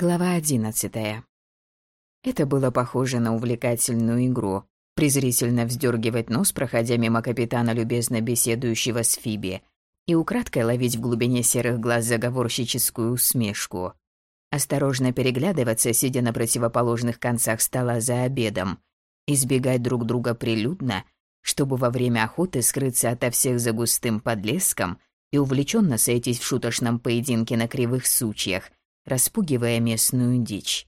Глава одиннадцатая. Это было похоже на увлекательную игру. Презрительно вздергивать нос, проходя мимо капитана, любезно беседующего с Фиби, и украдкой ловить в глубине серых глаз заговорщическую усмешку. Осторожно переглядываться, сидя на противоположных концах стола за обедом. Избегать друг друга прилюдно, чтобы во время охоты скрыться ото всех за густым подлеском и увлеченно сойтись в шуточном поединке на кривых сучьях, распугивая местную дичь.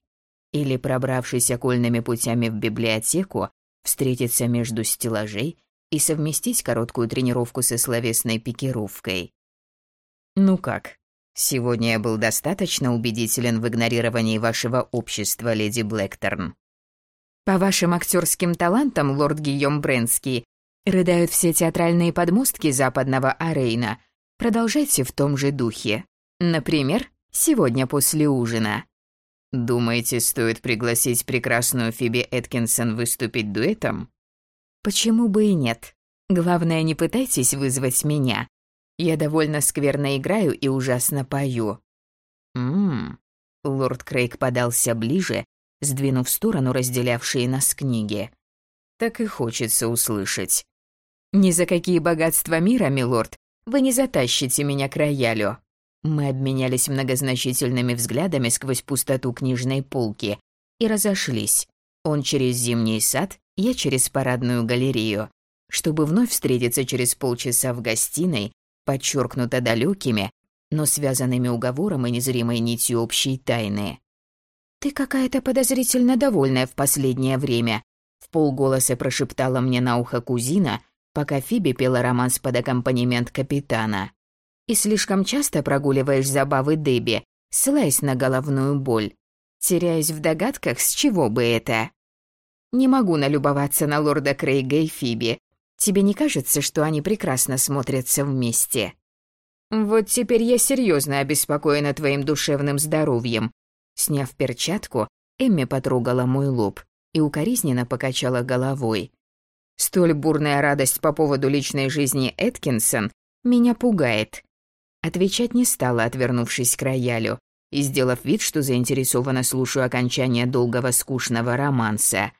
Или, пробравшись окольными путями в библиотеку, встретиться между стеллажей и совместить короткую тренировку со словесной пикировкой. «Ну как, сегодня я был достаточно убедителен в игнорировании вашего общества, леди Блэкторн?» «По вашим актерским талантам, лорд Гийом Брэнский, рыдают все театральные подмостки западного Арейна. Продолжайте в том же духе. Например, Сегодня после ужина. Думаете, стоит пригласить прекрасную Фиби Эткинсон выступить дуэтом? Почему бы и нет? Главное, не пытайтесь вызвать меня. Я довольно скверно играю и ужасно пою. Мм. Лорд Крейг подался ближе, сдвинув в сторону разделявшие нас книги. Так и хочется услышать. Ни за какие богатства мира, милорд, вы не затащите меня к роялю. Мы обменялись многозначительными взглядами сквозь пустоту книжной полки и разошлись. Он через зимний сад, я через парадную галерею, чтобы вновь встретиться через полчаса в гостиной, подчеркнуто далекими, но связанными уговором и незримой нитью общей тайны. «Ты какая-то подозрительно довольная в последнее время», в полголоса прошептала мне на ухо кузина, пока Фиби пела романс под аккомпанемент капитана и слишком часто прогуливаешь забавы Дебби, ссылаясь на головную боль, теряясь в догадках, с чего бы это. Не могу налюбоваться на лорда Крейга и Фиби. Тебе не кажется, что они прекрасно смотрятся вместе? Вот теперь я серьезно обеспокоена твоим душевным здоровьем. Сняв перчатку, Эмми потрогала мой лоб и укоризненно покачала головой. Столь бурная радость по поводу личной жизни Эткинсон меня пугает. Отвечать не стала, отвернувшись к роялю, и сделав вид, что заинтересованно слушаю окончание долгого скучного романса.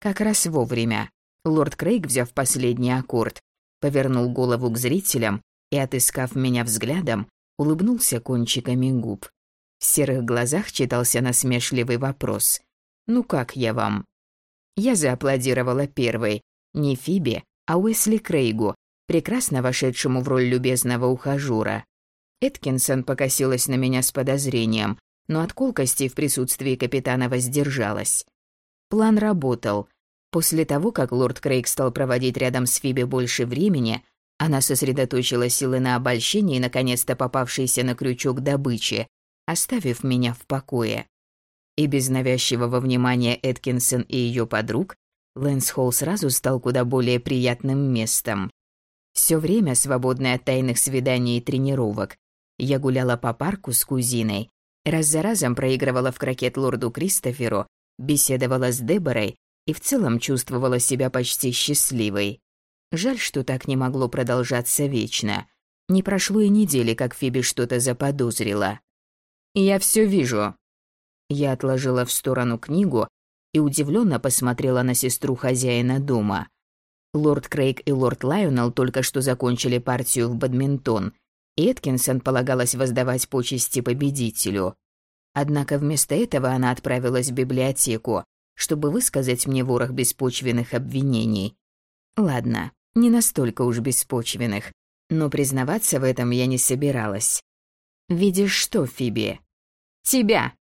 Как раз вовремя. Лорд Крейг, взяв последний аккорд, повернул голову к зрителям и, отыскав меня взглядом, улыбнулся кончиками губ. В серых глазах читался насмешливый вопрос. «Ну как я вам?» Я зааплодировала первой, не Фиби, а Уэсли Крейгу, прекрасно вошедшему в роль любезного ухажёра. Эткинсон покосилась на меня с подозрением, но от колкости в присутствии капитана воздержалась. План работал. После того, как лорд Крейг стал проводить рядом с Фиби больше времени, она сосредоточила силы на обольщении наконец-то попавшейся на крючок добычи, оставив меня в покое. И без навязчивого внимания Эткинсон и ее подруг, Лэнс Холл сразу стал куда более приятным местом. Все время, свободное от тайных свиданий и тренировок, я гуляла по парку с кузиной, раз за разом проигрывала в крокет лорду Кристоферу, беседовала с Деборой и в целом чувствовала себя почти счастливой. Жаль, что так не могло продолжаться вечно. Не прошло и недели, как Фиби что-то заподозрила. «Я все вижу». Я отложила в сторону книгу и удивленно посмотрела на сестру хозяина дома. Лорд Крейг и лорд Лайонел только что закончили партию в бадминтон – Эткинсон полагалось воздавать почести победителю. Однако вместо этого она отправилась в библиотеку, чтобы высказать мне ворох беспочвенных обвинений. Ладно, не настолько уж беспочвенных, но признаваться в этом я не собиралась. «Видишь что, Фиби?» «Тебя!»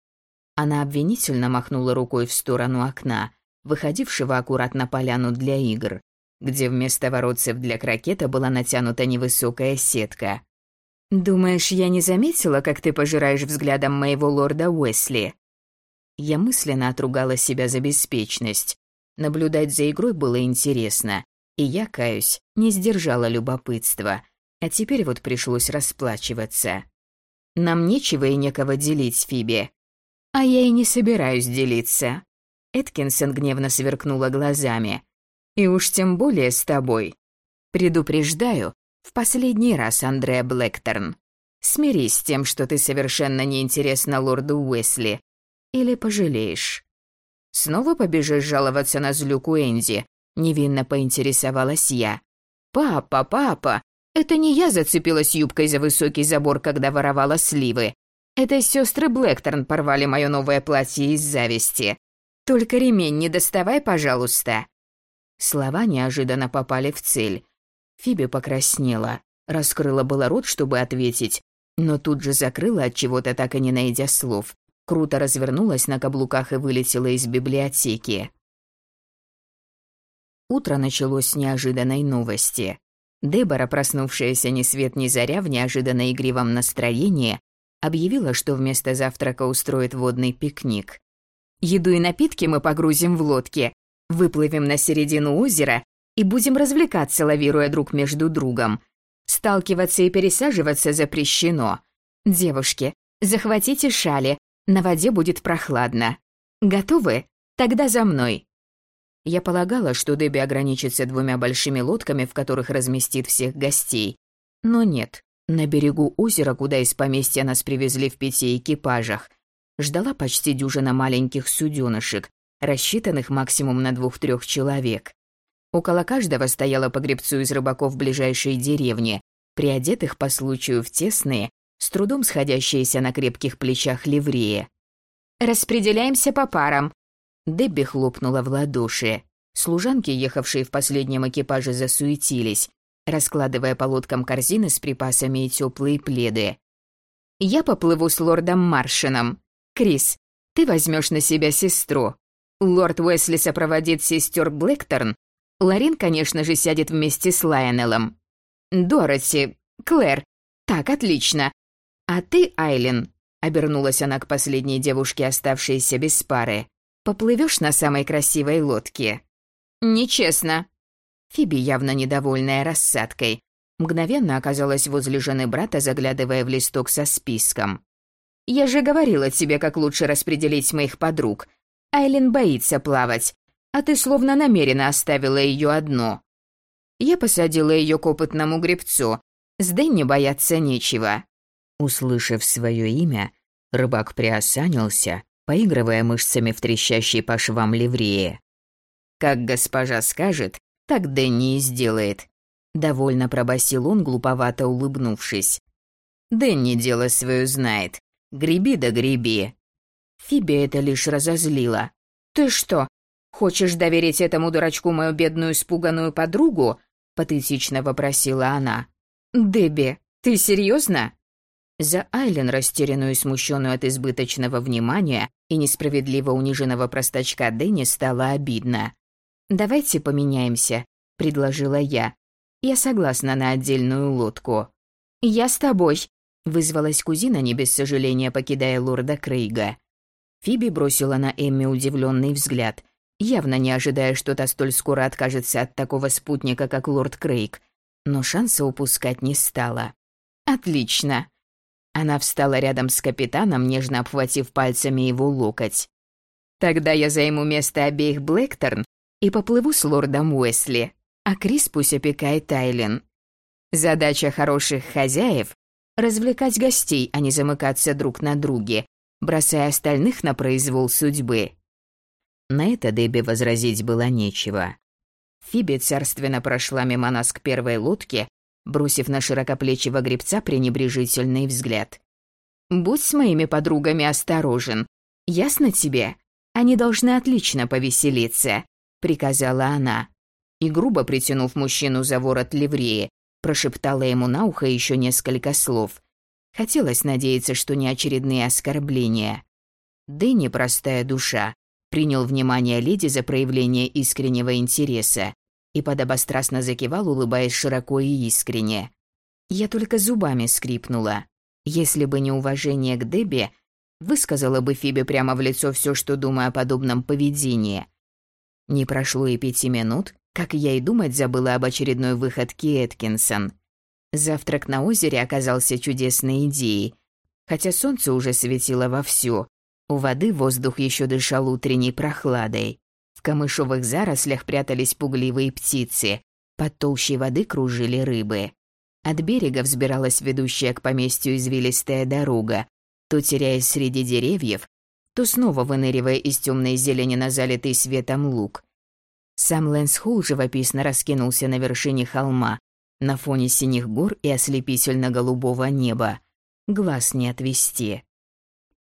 Она обвинительно махнула рукой в сторону окна, выходившего аккуратно поляну для игр, где вместо воротцев для крокета была натянута невысокая сетка. «Думаешь, я не заметила, как ты пожираешь взглядом моего лорда Уэсли?» Я мысленно отругала себя за беспечность. Наблюдать за игрой было интересно, и я, каюсь, не сдержала любопытства, а теперь вот пришлось расплачиваться. Нам нечего и некого делить, Фиби. А я и не собираюсь делиться. Эткинсон гневно сверкнула глазами. И уж тем более с тобой. Предупреждаю, в последний раз, Андреа Блэкторн. Смирись с тем, что ты совершенно неинтересна лорду Уэсли. Или пожалеешь? Снова побежишь жаловаться на злюку Энди? Невинно поинтересовалась я. Папа, папа, это не я зацепилась юбкой за высокий забор, когда воровала сливы. Это сестры Блэкторн порвали мое новое платье из зависти. Только ремень не доставай, пожалуйста. Слова неожиданно попали в цель. Фиби покраснела, раскрыла было рот, чтобы ответить, но тут же закрыла от чего-то так и не найдя слов. Круто развернулась на каблуках и вылетела из библиотеки. Утро началось с неожиданной новости. Дебора, проснувшаяся ни свет ни заря в неожиданно игривом настроении, объявила, что вместо завтрака устроит водный пикник. «Еду и напитки мы погрузим в лодки, выплывем на середину озера и будем развлекаться, лавируя друг между другом. Сталкиваться и пересаживаться запрещено. Девушки, захватите шали, на воде будет прохладно. Готовы? Тогда за мной». Я полагала, что Дебби ограничится двумя большими лодками, в которых разместит всех гостей. Но нет. На берегу озера, куда из поместья нас привезли в пяти экипажах, ждала почти дюжина маленьких суденышек, рассчитанных максимум на двух-трех человек. Около каждого стояла погребцу из рыбаков ближайшей деревни, приодетых по случаю в тесные, с трудом сходящиеся на крепких плечах ливреи. «Распределяемся по парам», Дебби хлопнула в ладоши. Служанки, ехавшие в последнем экипаже, засуетились, раскладывая по лодкам корзины с припасами и теплые пледы. «Я поплыву с лордом Маршином. Крис, ты возьмешь на себя сестру. Лорд Уэсли сопроводит сестер Блэкторн. Ларин, конечно же, сядет вместе с Лайонеллом. Дороти, Клэр. Так, отлично. А ты, Айлин, обернулась она к последней девушке, оставшейся без пары. Поплывешь на самой красивой лодке?» «Нечестно». Фиби, явно недовольная рассадкой, мгновенно оказалась возле жены брата, заглядывая в листок со списком. «Я же говорила тебе, как лучше распределить моих подруг. Айлин боится плавать, а ты словно намеренно оставила ее одну. Я посадила ее к опытному гребцу. С Дэнни бояться нечего». Услышав свое имя, рыбак приосанился поигрывая мышцами в трещащей по швам ливрее. «Как госпожа скажет, так Дэнни и сделает», — довольно пробасил он, глуповато улыбнувшись. «Дэнни дело свое знает. Греби да греби». Фиби это лишь разозлило. «Ты что, хочешь доверить этому дурачку мою бедную испуганную подругу?» — патетично вопросила она. «Дебби, ты серьезно? За Айлен, растерянную и смущенную от избыточного внимания и несправедливо униженного простачка Дэнни, стало обидно. «Давайте поменяемся», — предложила я. «Я согласна на отдельную лодку». «Я с тобой», — вызвалась кузина, не без сожаления покидая лорда Крейга. Фиби бросила на Эмми удивленный взгляд, явно не ожидая, что та столь скоро откажется от такого спутника, как лорд Крейг, но шанса упускать не стала. «Отлично», она встала рядом с капитаном, нежно обхватив пальцами его локоть. «Тогда я займу место обеих Блэкторн и поплыву с лордом Уэсли, а Крис пусть опекает Тайлен. Задача хороших хозяев — развлекать гостей, а не замыкаться друг на друге, бросая остальных на произвол судьбы». На это Дебби возразить было нечего. Фиби царственно прошла мимо нас к первой лодке, бросив на широкоплечего гребца пренебрежительный взгляд. «Будь с моими подругами осторожен. Ясно тебе? Они должны отлично повеселиться», — приказала она. И грубо притянув мужчину за ворот ливреи, прошептала ему на ухо еще несколько слов. Хотелось надеяться, что не очередные оскорбления. Дэнни, простая душа, принял внимание леди за проявление искреннего интереса и подобострастно закивал, улыбаясь широко и искренне. Я только зубами скрипнула. Если бы не уважение к Дебби, высказала бы Фиби прямо в лицо все, что думаю о подобном поведении. Не прошло и пяти минут, как я и думать забыла об очередной выходке Эткинсон. Завтрак на озере оказался чудесной идеей, хотя солнце уже светило вовсю. У воды воздух еще дышал утренней прохладой. В камышовых зарослях прятались пугливые птицы. Под толщей воды кружили рыбы. От берега взбиралась ведущая к поместью извилистая дорога, то теряясь среди деревьев, то снова выныривая из темной зелени на залитый светом луг. Сам Лэнс Холл живописно раскинулся на вершине холма, на фоне синих гор и ослепительно-голубого неба. Глаз не отвести.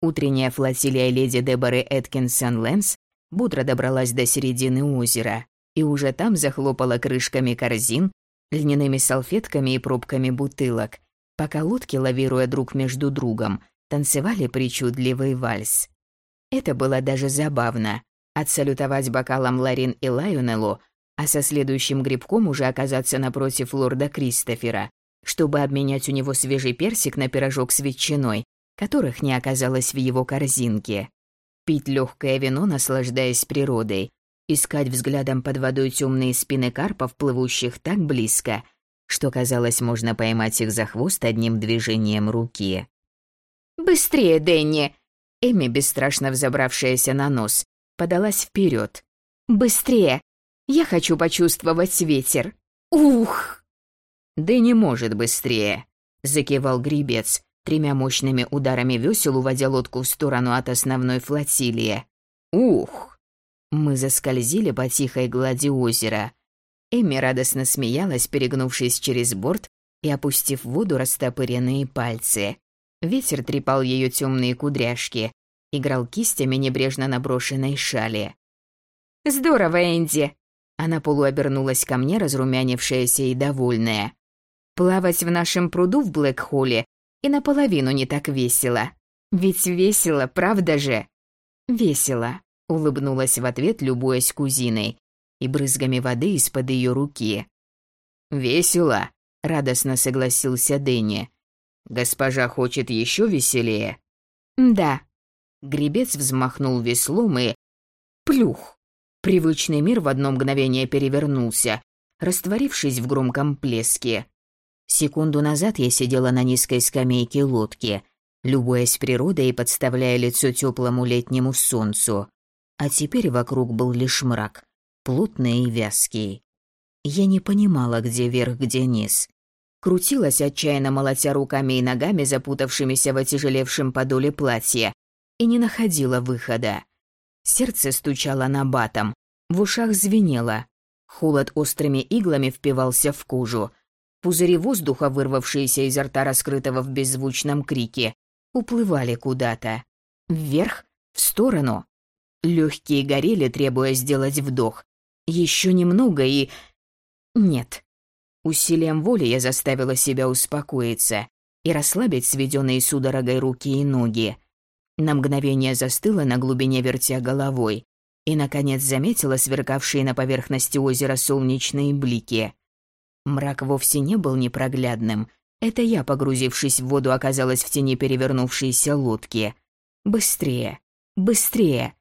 Утренняя флотилия леди Деборы Эткинсон Лэнс бодро добралась до середины озера и уже там захлопала крышками корзин, льняными салфетками и пробками бутылок, пока лодки, лавируя друг между другом, танцевали причудливый вальс. Это было даже забавно. Отсалютовать бокалом Ларин и Лайонеллу, а со следующим грибком уже оказаться напротив лорда Кристофера, чтобы обменять у него свежий персик на пирожок с ветчиной, которых не оказалось в его корзинке. Пить легкое вино, наслаждаясь природой, искать взглядом под водой темные спины карпов, плывущих так близко, что казалось, можно поймать их за хвост одним движением руки. «Быстрее, Дэнни!» Эми, бесстрашно взобравшаяся на нос, подалась вперед. «Быстрее! Я хочу почувствовать ветер! Ух!» «Да не может быстрее!» — закивал гребец, тремя мощными ударами весел уводя лодку в сторону от основной флотилии. «Ух!» Мы заскользили по тихой глади озера. Эми радостно смеялась, перегнувшись через борт и опустив в воду растопыренные пальцы. Ветер трепал ее темные кудряшки, играл кистями небрежно наброшенной шали. «Здорово, Энди!» Она полуобернулась ко мне, разрумянившаяся и довольная. «Плавать в нашем пруду в Блэк-Холле и наполовину не так весело. Ведь весело, правда же?» «Весело», — улыбнулась в ответ, любуясь кузиной и брызгами воды из-под ее руки. «Весело», — радостно согласился Дэнни. «Госпожа хочет еще веселее?» «Да». Гребец взмахнул веслом и... Плюх! Привычный мир в одно мгновение перевернулся, растворившись в громком плеске. Секунду назад я сидела на низкой скамейке лодки, любуясь природой и подставляя лицо теплому летнему солнцу. А теперь вокруг был лишь мрак, плотный и вязкий. Я не понимала, где верх, где низ. Крутилась, отчаянно молотя руками и ногами, запутавшимися в отяжелевшем подоле платья, и не находила выхода. Сердце стучало на батом, в ушах звенело. Холод острыми иглами впивался в кожу, Пузыри воздуха, вырвавшиеся изо рта раскрытого в беззвучном крике, уплывали куда-то. Вверх, в сторону. Легкие горели, требуя сделать вдох. Еще немного и... Нет. Усилием воли я заставила себя успокоиться и расслабить сведенные судорогой руки и ноги. На мгновение застыла на глубине вертя головой и, наконец, заметила сверкавшие на поверхности озера солнечные блики. Мрак вовсе не был непроглядным. Это я, погрузившись в воду, оказалась в тени перевернувшейся лодки. Быстрее, быстрее.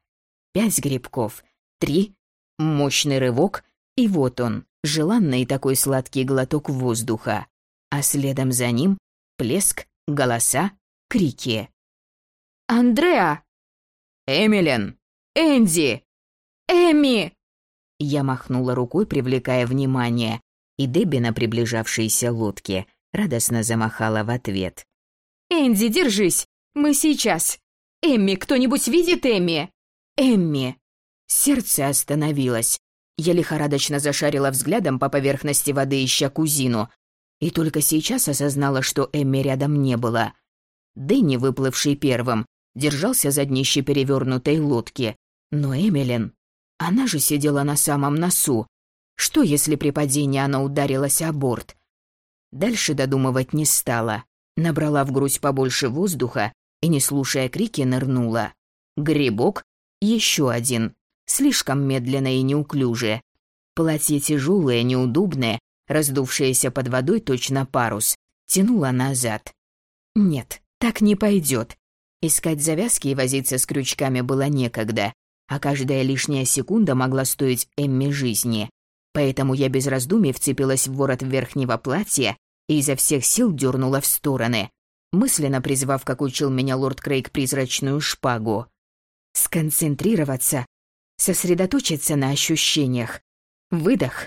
Пять грибков, три, мощный рывок, и вот он, желанный такой сладкий глоток воздуха. А следом за ним плеск, голоса, крики. «Андреа!» «Эмилен!» «Энди!» «Эми!» Я махнула рукой, привлекая внимание, и Дебби на приближавшейся лодке радостно замахала в ответ. «Энди, держись! Мы сейчас! Эмми, кто-нибудь видит Эмми?» «Эмми!» Сердце остановилось. Я лихорадочно зашарила взглядом по поверхности воды, ища кузину. И только сейчас осознала, что Эмми рядом не было. Дэнни, выплывший первым, держался за днище перевернутой лодки. Но Эмилин... Она же сидела на самом носу, что, если при падении она ударилась о борт? Дальше додумывать не стала. Набрала в грудь побольше воздуха и, не слушая крики, нырнула. Грибок, еще один, слишком медленно и неуклюже. Платье тяжелое, неудобное, раздувшееся под водой точно парус, тянула назад. Нет, так не пойдет. Искать завязки и возиться с крючками было некогда, а каждая лишняя секунда могла стоить Эмми жизни. Поэтому я без раздумий вцепилась в ворот верхнего платья и изо всех сил дернула в стороны, мысленно призвав, как учил меня лорд Крейг, призрачную шпагу. Сконцентрироваться, сосредоточиться на ощущениях. Выдох,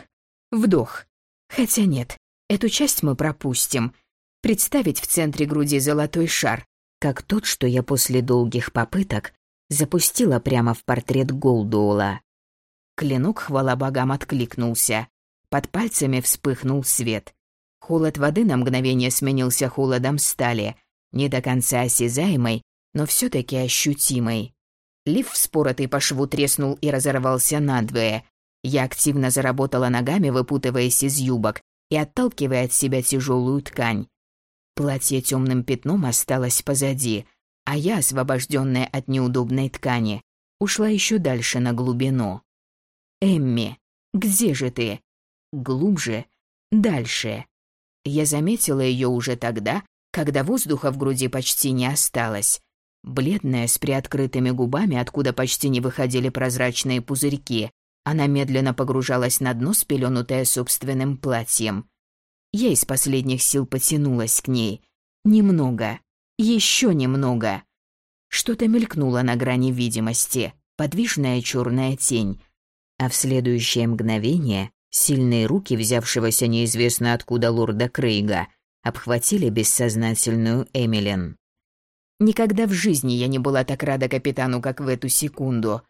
вдох. Хотя нет, эту часть мы пропустим. Представить в центре груди золотой шар, как тот, что я после долгих попыток запустила прямо в портрет Голдуола. Клинок, хвала богам, откликнулся. Под пальцами вспыхнул свет. Холод воды на мгновение сменился холодом стали, не до конца осязаемой, но все таки ощутимой. Лиф, вспоротый по шву, треснул и разорвался надвое. Я активно заработала ногами, выпутываясь из юбок и отталкивая от себя тяжелую ткань. Платье темным пятном осталось позади, а я, освобожденная от неудобной ткани, ушла еще дальше на глубину. «Эмми, где же ты?» Глубже, дальше. Я заметила ее уже тогда, когда воздуха в груди почти не осталось. Бледная, с приоткрытыми губами, откуда почти не выходили прозрачные пузырьки, она медленно погружалась на дно, спеленутая собственным платьем. Я из последних сил потянулась к ней. Немного. Еще немного. Что-то мелькнуло на грани видимости, подвижная черная тень. А в следующее мгновение сильные руки взявшегося неизвестно откуда лорда Крейга обхватили бессознательную Эмилин. Никогда в жизни я не была так рада капитану, как в эту секунду.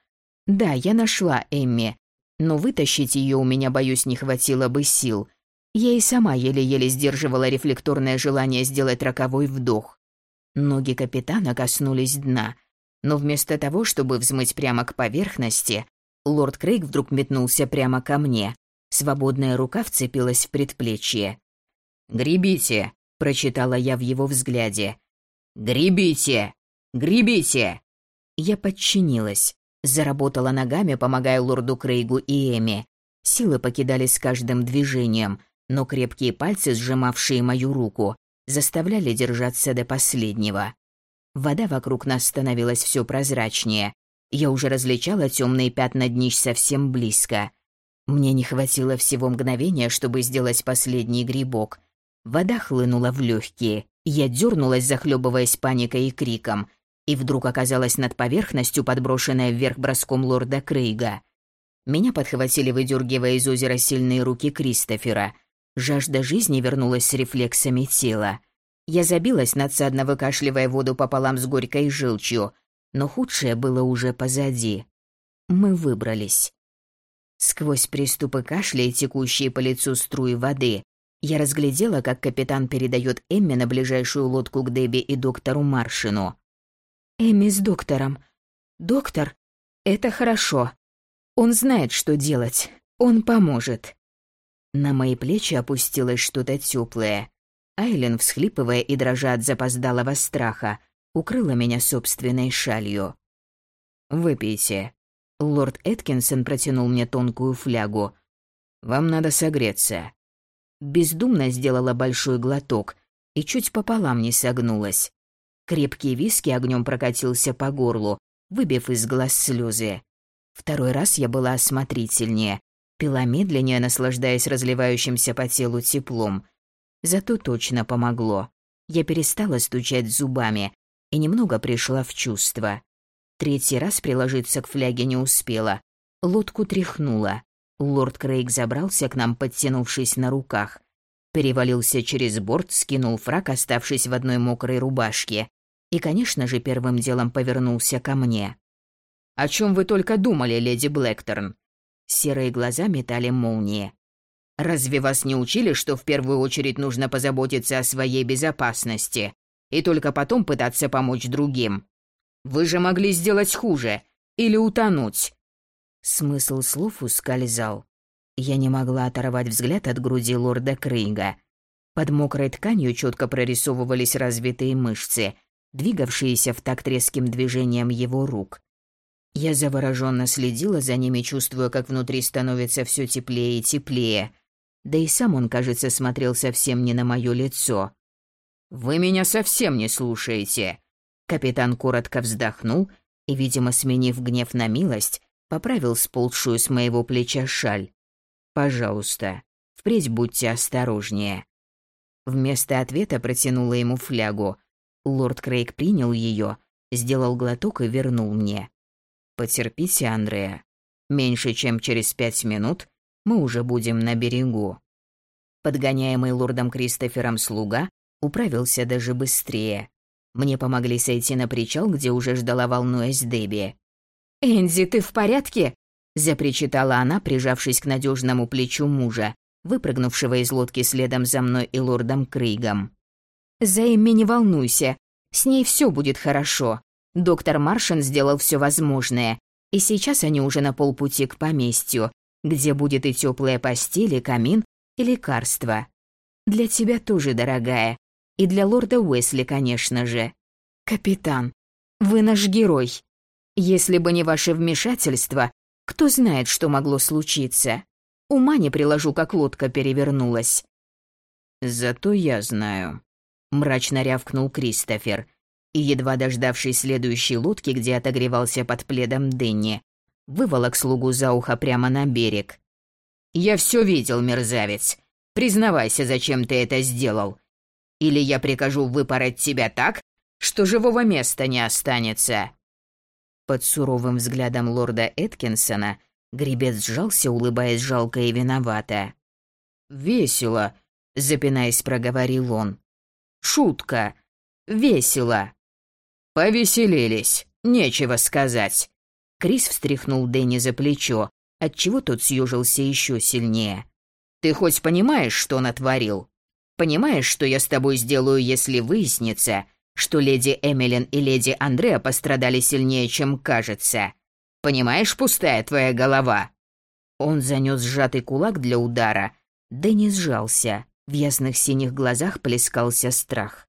Да, я нашла Эмми, но вытащить ее у меня, боюсь, не хватило бы сил. Я и сама еле-еле сдерживала рефлекторное желание сделать роковой вдох. Ноги капитана коснулись дна, но вместо того, чтобы взмыть прямо к поверхности, лорд Крейг вдруг метнулся прямо ко мне. Свободная рука вцепилась в предплечье. «Гребите!» – прочитала я в его взгляде. «Гребите! Гребите!» Я подчинилась. Заработала ногами, помогая лорду Крейгу и Эми. Силы покидали с каждым движением, но крепкие пальцы, сжимавшие мою руку, заставляли держаться до последнего. Вода вокруг нас становилась все прозрачнее. Я уже различала темные пятна днищ совсем близко. Мне не хватило всего мгновения, чтобы сделать последний грибок. Вода хлынула в легкие. Я дернулась, захлебываясь паникой и криком – и вдруг оказалась над поверхностью, подброшенная вверх броском лорда Крейга. Меня подхватили, выдергивая из озера сильные руки Кристофера. Жажда жизни вернулась с рефлексами тела. Я забилась, надсадно выкашливая воду пополам с горькой желчью, но худшее было уже позади. Мы выбрались. Сквозь приступы кашля и текущие по лицу струи воды я разглядела, как капитан передает Эмме на ближайшую лодку к Дебби и доктору Маршину. Эми с доктором. Доктор? Это хорошо. Он знает, что делать. Он поможет. На мои плечи опустилось что-то теплое. Айлен, всхлипывая и дрожа от запоздалого страха, укрыла меня собственной шалью. «Выпейте». Лорд Эткинсон протянул мне тонкую флягу. «Вам надо согреться». Бездумно сделала большой глоток и чуть пополам не согнулась. Крепкий виски огнем прокатился по горлу, выбив из глаз слезы. Второй раз я была осмотрительнее, пила медленнее, наслаждаясь разливающимся по телу теплом. Зато точно помогло. Я перестала стучать зубами и немного пришла в чувство. Третий раз приложиться к фляге не успела. Лодку тряхнула. Лорд Крейг забрался к нам, подтянувшись на руках. Перевалился через борт, скинул фрак, оставшись в одной мокрой рубашке, и, конечно же, первым делом повернулся ко мне. «О чем вы только думали, леди Блэкторн?» Серые глаза метали молнии. «Разве вас не учили, что в первую очередь нужно позаботиться о своей безопасности и только потом пытаться помочь другим? Вы же могли сделать хуже или утонуть!» Смысл слов ускользал. Я не могла оторвать взгляд от груди лорда Крейга. Под мокрой тканью четко прорисовывались развитые мышцы, двигавшиеся в такт резким движением его рук. Я завороженно следила за ними, чувствуя, как внутри становится все теплее и теплее. Да и сам он, кажется, смотрел совсем не на мое лицо. «Вы меня совсем не слушаете!» Капитан коротко вздохнул и, видимо, сменив гнев на милость, поправил сползшую с моего плеча шаль. «Пожалуйста, впредь будьте осторожнее». Вместо ответа протянула ему флягу, Лорд Крейг принял ее, сделал глоток и вернул мне. «Потерпите, Андреа. Меньше чем через пять минут мы уже будем на берегу». Подгоняемый лордом Кристофером слуга управился даже быстрее. Мне помогли сойти на причал, где уже ждала волнуясь Дебби. «Энди, ты в порядке?» – запричитала она, прижавшись к надежному плечу мужа, выпрыгнувшего из лодки следом за мной и лордом Крейгом. «За Эмми не волнуйся. С ней все будет хорошо. Доктор Маршин сделал все возможное, и сейчас они уже на полпути к поместью, где будет и теплая постель, и камин, и лекарства. Для тебя тоже, дорогая. И для лорда Уэсли, конечно же. Капитан, вы наш герой. Если бы не ваше вмешательство, кто знает, что могло случиться. Ума не приложу, как лодка перевернулась. Зато я знаю. Мрачно рявкнул Кристофер. И, едва дождавшись следующей лодки, где отогревался под пледом Дэнни, выволок слугу за ухо прямо на берег. «Я все видел, мерзавец. Признавайся, зачем ты это сделал. Или я прикажу выпороть тебя так, что живого места не останется». Под суровым взглядом лорда Эткинсона гребец сжался, улыбаясь жалко и виновато. «Весело», — запинаясь, проговорил он. «Шутка. Весело». «Повеселились, нечего сказать». Крис встряхнул Дэнни за плечо, отчего тот съежился еще сильнее. «Ты хоть понимаешь, что натворил? Понимаешь, что я с тобой сделаю, если выяснится, что леди Эмилин и леди Андреа пострадали сильнее, чем кажется? Понимаешь, пустая твоя голова?» Он занес сжатый кулак для удара. Дэнни сжался. В ясных синих глазах плескался страх.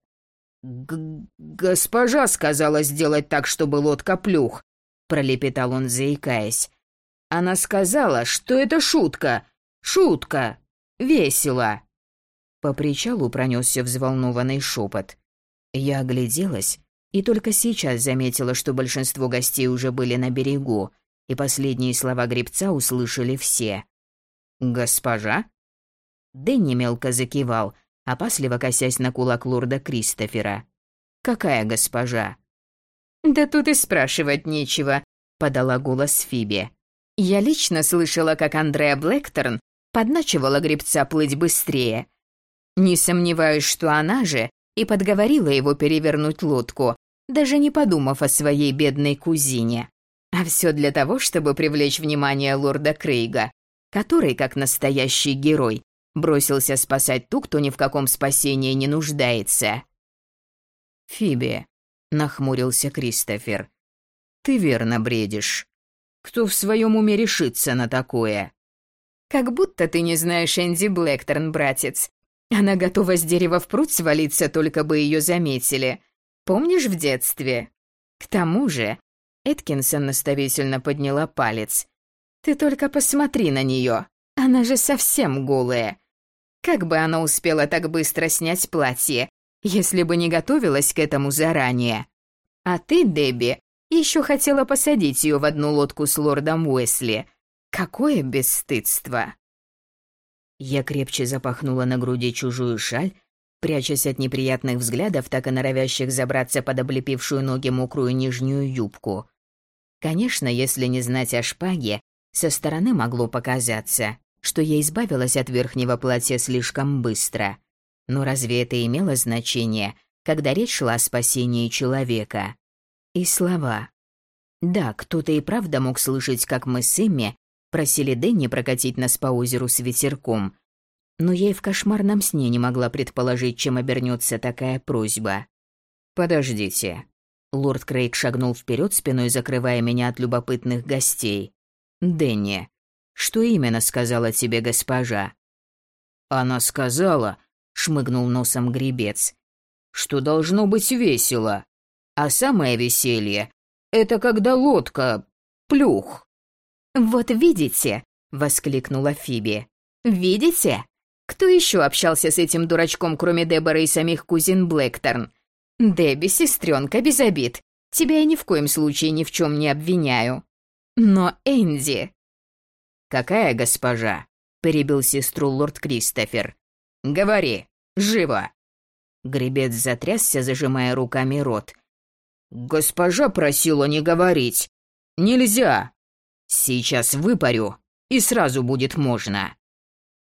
Г «Госпожа сказала сделать так, чтобы лодка плюх», — пролепетал он, заикаясь. «Она сказала, что это шутка, шутка, весело». По причалу пронесся взволнованный шепот. Я огляделась и только сейчас заметила, что большинство гостей уже были на берегу, и последние слова гребца услышали все. «Госпожа?» Дэнни мелко закивал, опасливо косясь на кулак лорда Кристофера. «Какая госпожа?» «Да тут и спрашивать нечего», — подала голос Фиби. «Я лично слышала, как Андреа Блэкторн подначивала гребца плыть быстрее. Не сомневаюсь, что она же и подговорила его перевернуть лодку, даже не подумав о своей бедной кузине. А все для того, чтобы привлечь внимание лорда Крейга, который, как настоящий герой, бросился спасать ту, кто ни в каком спасении не нуждается. «Фиби», — нахмурился Кристофер, — «ты верно бредишь. Кто в своем уме решится на такое?» «Как будто ты не знаешь Энди Блэкторн, братец. Она готова с дерева в пруд свалиться, только бы ее заметили. Помнишь в детстве? К тому же, Эткинсон наставительно подняла палец. Ты только посмотри на нее. Она же совсем голая. Как бы она успела так быстро снять платье, если бы не готовилась к этому заранее? А ты, Дебби, еще хотела посадить ее в одну лодку с лордом Уэсли. Какое бесстыдство! Я крепче запахнула на груди чужую шаль прячась от неприятных взглядов, так и норовящих забраться под облепившую ноги мокрую нижнюю юбку. Конечно, если не знать о шпаге, со стороны могло показаться, что я избавилась от верхнего платья слишком быстро. Но разве это имело значение, когда речь шла о спасении человека? И слова. Да, кто-то и правда мог слышать, как мы с Эмми просили Дэнни прокатить нас по озеру с ветерком, но я и в кошмарном сне не могла предположить, чем обернется такая просьба. «Подождите». Лорд Крейг шагнул вперед, спиной закрывая меня от любопытных гостей. «Дэнни, что именно сказала тебе госпожа?» «Она сказала», — шмыгнул носом гребец, «что должно быть весело. А самое веселье — это когда лодка... плюх». «Вот видите», — воскликнула Фиби. «Видите? Кто еще общался с этим дурачком, кроме Дебора и самих кузин Блэкторн? Дебби, сестренка, без обид. Тебя я ни в коем случае ни в чем не обвиняю. Но Энди... «Какая госпожа?» — перебил сестру лорд Кристофер. «Говори, живо!» Гребец затрясся, зажимая руками рот. «Госпожа просила не говорить. Нельзя. Сейчас выпарю, и сразу будет можно».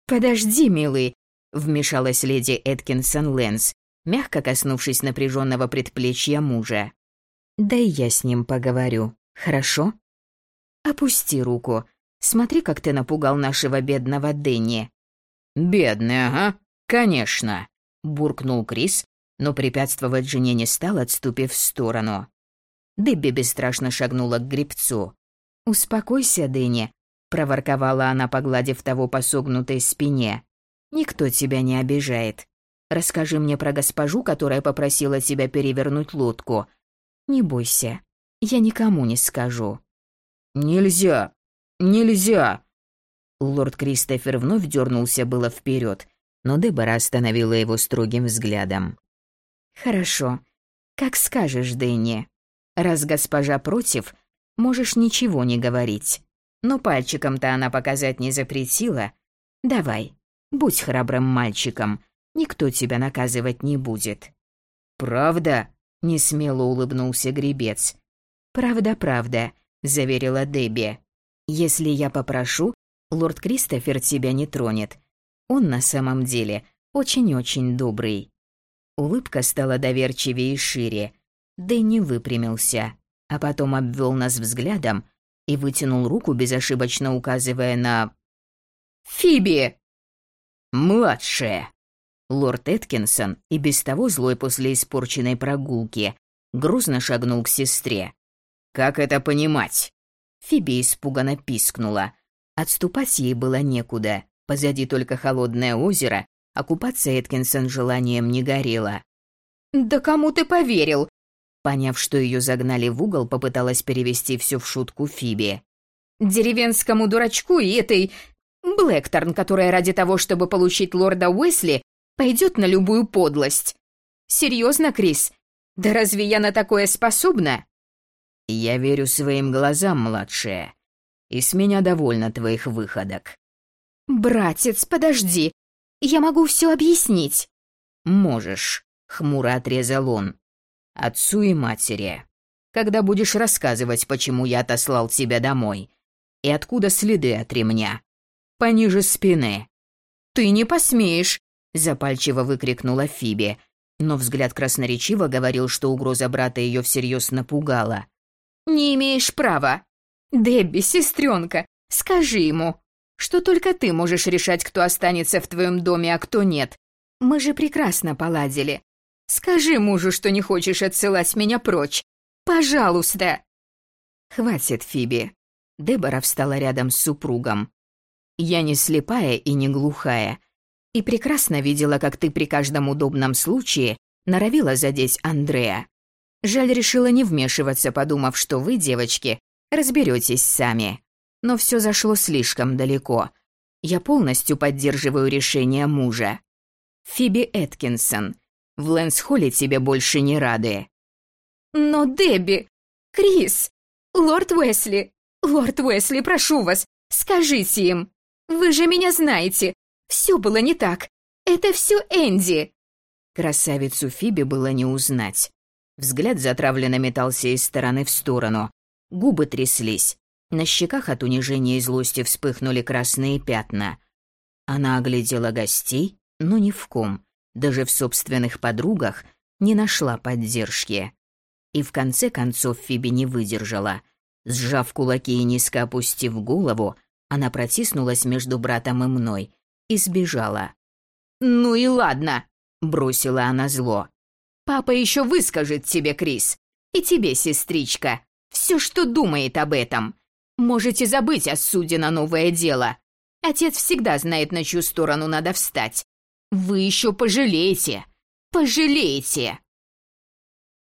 «Подожди, милый», — вмешалась леди Эткинсон Лэнс, мягко коснувшись напряженного предплечья мужа. «Да и я с ним поговорю, хорошо?» «Опусти руку. Смотри, как ты напугал нашего бедного Дэнни». «Бедный, ага, конечно», — буркнул Крис, но препятствовать жене не стал, отступив в сторону. Дебби бесстрашно шагнула к гребцу. «Успокойся, Дэнни», — проворковала она, погладив того по согнутой спине. «Никто тебя не обижает. Расскажи мне про госпожу, которая попросила тебя перевернуть лодку. Не бойся, я никому не скажу». «Нельзя! Нельзя!» Лорд Кристофер вновь дернулся было вперед, но Дебора остановила его строгим взглядом. «Хорошо. Как скажешь, Дэнни. Раз госпожа против, можешь ничего не говорить. Но пальчиком-то она показать не запретила. Давай, будь храбрым мальчиком, никто тебя наказывать не будет». «Правда?» — несмело улыбнулся гребец. «Правда, правда», — заверила Дебби. «Если я попрошу, лорд Кристофер тебя не тронет. Он на самом деле очень-очень добрый». Улыбка стала доверчивее и шире. Дэнни выпрямился, а потом обвел нас взглядом и вытянул руку, безошибочно указывая на... «Фиби!» «Младшая!» Лорд Эткинсон, и без того злой после испорченной прогулки, грузно шагнул к сестре. «Как это понимать?» Фиби испуганно пискнула. Отступать ей было некуда. Позади только холодное озеро, а купаться Эткинсон желанием не горела. «Да кому ты поверил?» Поняв, что ее загнали в угол, попыталась перевести все в шутку Фиби. «Деревенскому дурачку и этой... Блэкторн, которая ради того, чтобы получить лорда Уэсли, пойдет на любую подлость. Серьезно, Крис? Да разве я на такое способна?» «Я верю своим глазам, младшая, и с меня довольно твоих выходок». «Братец, подожди, я могу все объяснить». «Можешь», — хмуро отрезал он отцу и матери. Когда будешь рассказывать, почему я отослал тебя домой, и откуда следы от ремня. Пониже спины. Ты не посмеешь, запальчиво выкрикнула Фиби, но взгляд красноречиво говорил, что угроза брата ее всерьез напугала. Не имеешь права. Дебби, сестренка, скажи ему, что только ты можешь решать, кто останется в твоем доме, а кто нет. Мы же прекрасно поладили. Скажи мужу, что не хочешь отсылать меня прочь. Пожалуйста!» «Хватит, Фиби». Дебора встала рядом с супругом. «Я не слепая и не глухая. И прекрасно видела, как ты при каждом удобном случае норовила задеть Андрея. Жаль, решила не вмешиваться, подумав, что вы, девочки, разберетесь сами. Но все зашло слишком далеко. Я полностью поддерживаю решение мужа. Фиби Эткинсон, в Лэнс-Холле тебе больше не рады». «Но Дебби! Крис! Лорд Уэсли! Лорд Уэсли, прошу вас, скажите им! Вы же меня знаете! Все было не так! Это все Энди!» Красавицу Фиби было не узнать. Взгляд затравленно метался из стороны в сторону. Губы тряслись. На щеках от унижения и злости вспыхнули красные пятна. Она оглядела гостей, но ни в ком даже в собственных подругах, не нашла поддержки. И в конце концов Фиби не выдержала. Сжав кулаки и низко опустив голову, она протиснулась между братом и мной и сбежала. «Ну и ладно», — бросила она зло. «Папа еще выскажет тебе, Крис, и тебе, сестричка, все, что думает об этом. Можете забыть о суде на новое дело. Отец всегда знает, на чью сторону надо встать. Вы еще пожалеете! Пожалеете!»